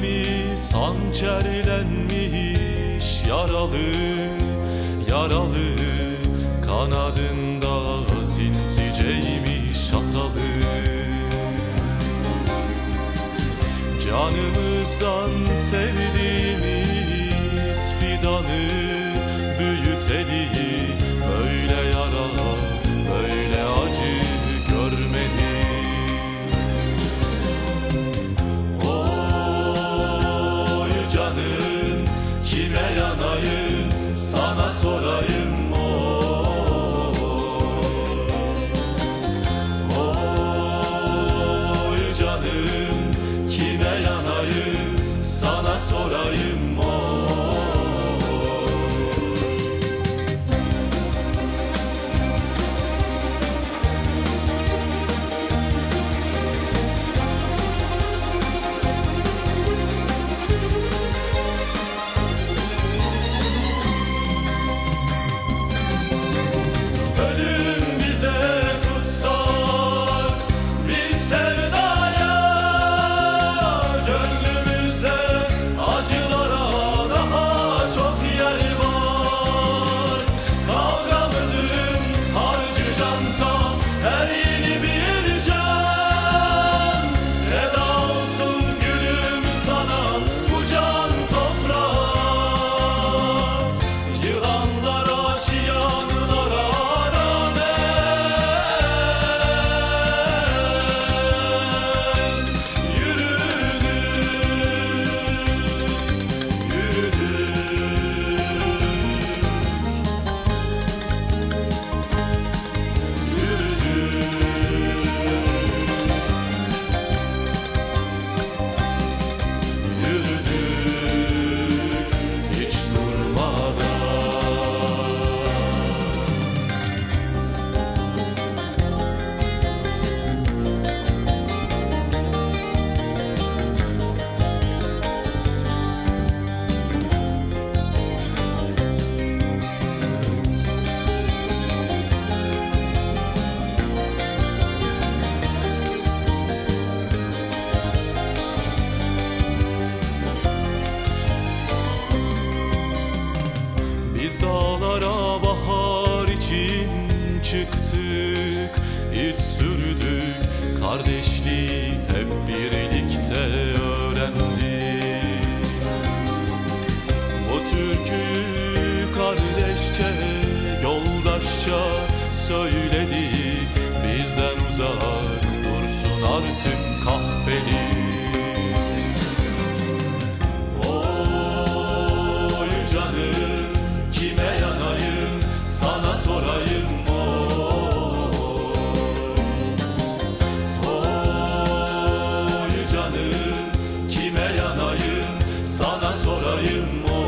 Evimiz hançerlenmiş yaralı yaralı. Kanadında sinsiceymiş atalı. Canımızdan sevdiğimiz yanayım sana sorayım oy. Oy canım kime yanayım sana sorayım do do. Biz dağlara bahar için çıktık iz sürdük. Kardeşliği hep birlikte öğrendik. Bu türküyü kardeşçe, yoldaşça söyledik. Bizden uzak dursun artık kahveli you more.